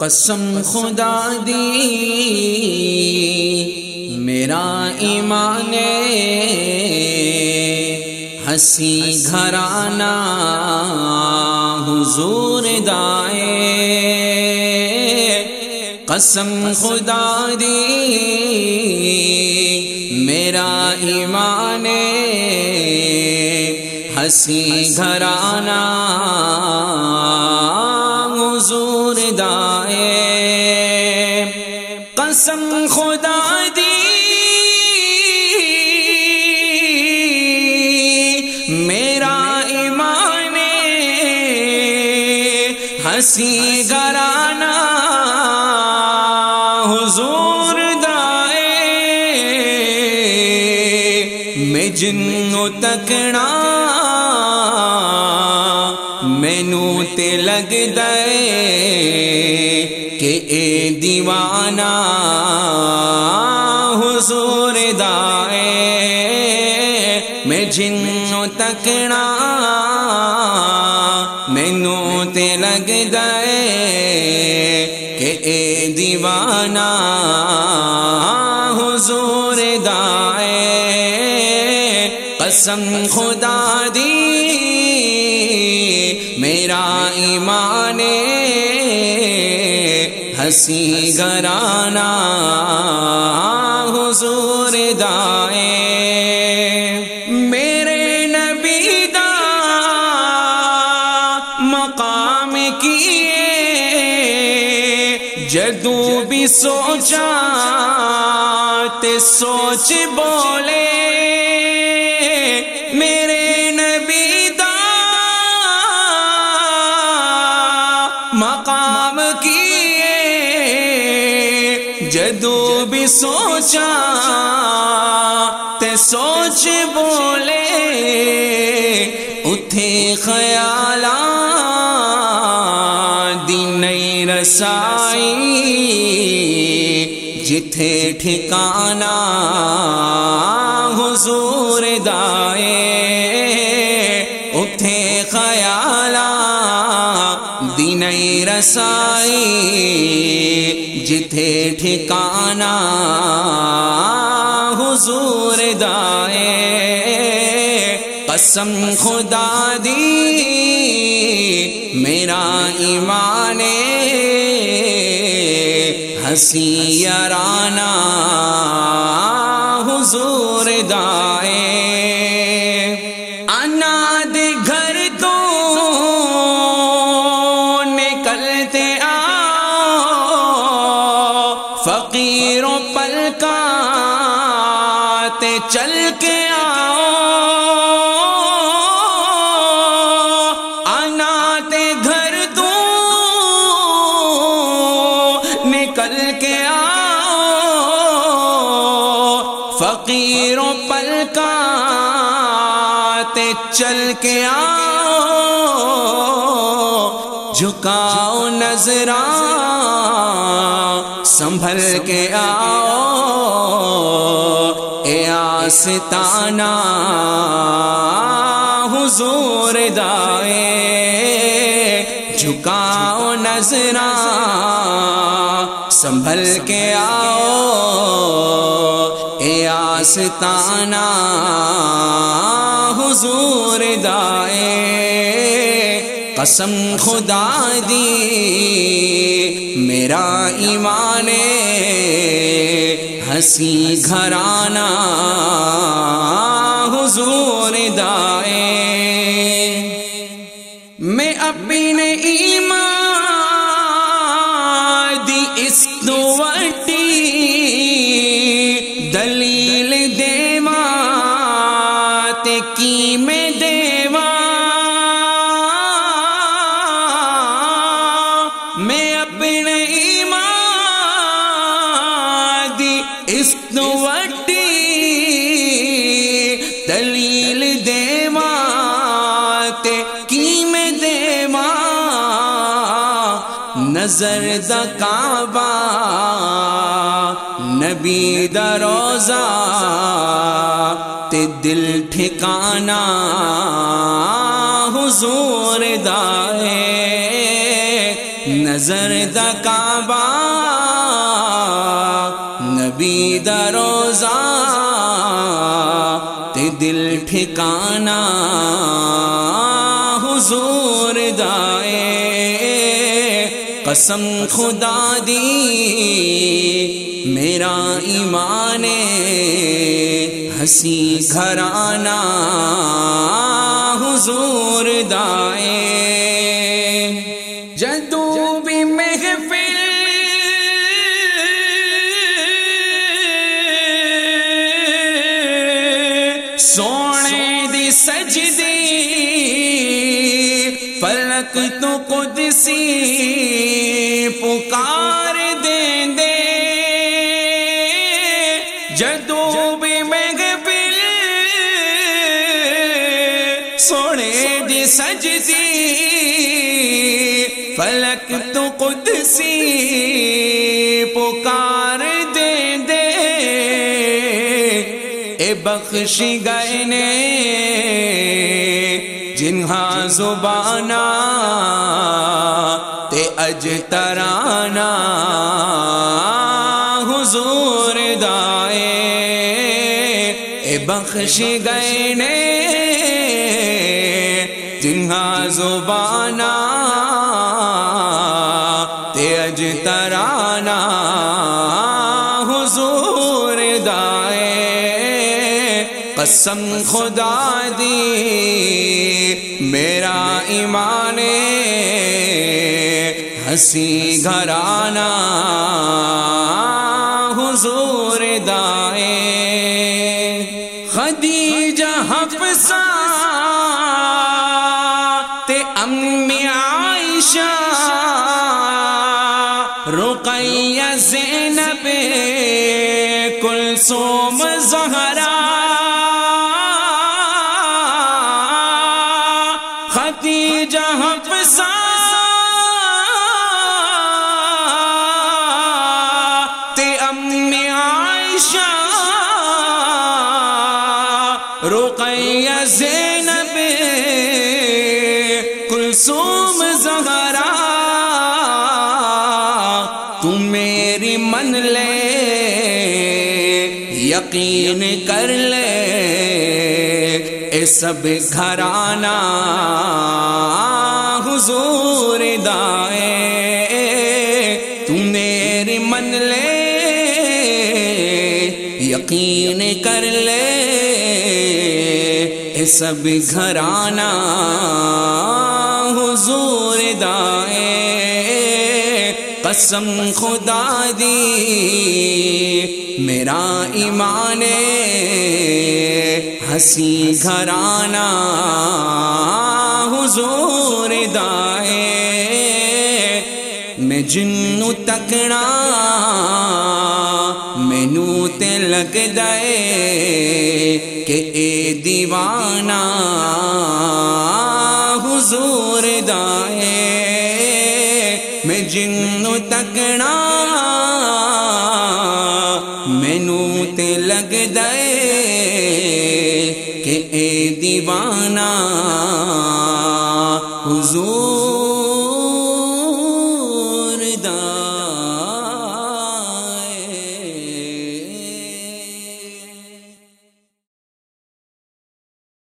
قسم خدا دی، میرا ایمان ہنسی گھرانا حضور دائے۔ قسم خدا دی، میرا ایمان ہنسی گھرانا خدا دی میرا ایمان ہنسی گرانا حضور دائے، میں جن تکنا مینو تے لگ دے کہ اے دیوانہ میں جنوں تکنا مینو تے لگ دے کہ اے دیوانہ، حضور دائے قسم خدا دی، میرا ایمان ہنسی گرانا کیے؟ جدو بھی سوچا تے سوچ بولے، میرے نبی دا مقام کیے؟ جدو بھی سوچا تے سوچ بولے اتھے خیال رسائی جتھے ٹھکانا حضور دائے، اتھے خیال دی نئی رسائی جتھے ٹھکانا حضور دائے۔ قسم خدا دی، میرا ایمان ہنسی یارانا حضور دائے اناد گھر تو نکلتے آؤ فقیروں پل کا چل کے آؤ۔ فقیروں پل کا چل کے آؤ، جھکاؤ نظرا سنبھل کے آؤ، اے آستانہ حضور دائے، جھکاؤ نظرا سنبھل کے آؤ۔ اے آستانہ حضور دائے قسم خدا دی میرا ایمان ہنسی گھرانا حضور دائے میں اپنے ایمان نظر دا کعبہ، نبی دا روزہ، تے دل ٹھکانا حضور دائے نظر دا کعبہ، نبی دا روزہ، تے دل ٹھکانا قسم خدا دی، میرا ایمان ہنسی گھرانا حضور دائے۔ جدو بھی محفل سونے دی سجدی فلک تو قدسی پکار دیں دے۔ جدو بھی محفل سونے دی سجدی، فلک تو قدسی پکار دے دے۔ اے بخش گئے نے جنہا زبانا تے اج ترانا حضور دائے۔ اے بخش گئے نے جنہا زبانا تے اج ترانا حضور دائے۔ قسم خدا دی ایمان ہنسی گھرانا حضور دائے خدیجہ حفصہ تے امی عائشہ۔ رقیہ زینب کلثوم زینب، کلثوم زہرا، تم میری من لے، یقین کر لے، اے سب گھرانا حضور دائے تم میری من لے، یقین کر لے سب گھرانا حضور دائے، قسم خدا دی، میرا ایمان ہنسی گھرانا حضور دائے۔ میں جنو تکنا مینو تے لگ دے کہ اے دیوانہ، حضور دائے، میں جن تکنا، مینو تے لگ دے کہ اے دیوانہ، حضور